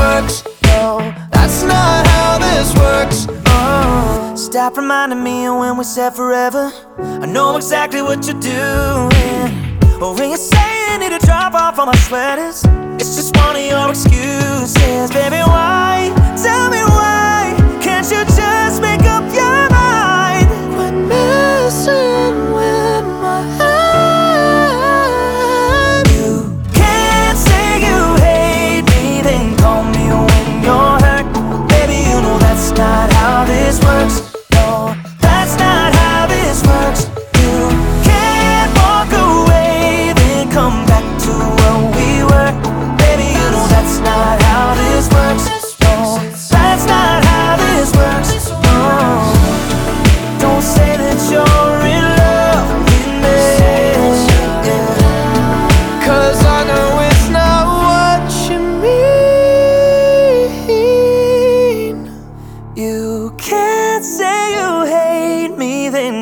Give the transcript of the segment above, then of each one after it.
works. No, that's not how this works. Oh. Stop reminding me of when we said forever. I know exactly what you're doing. Or when you say you need to drop off all my sweaters, it's just one of your excuses.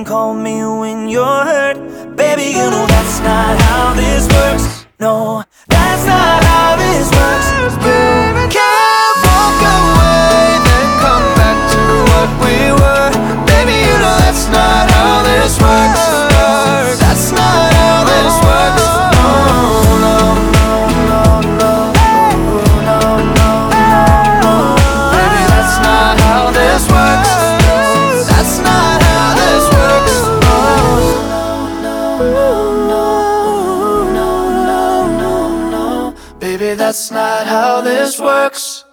call me when you're hurt. Baby, you know that's not how this works. No. Baby, that's not how this works.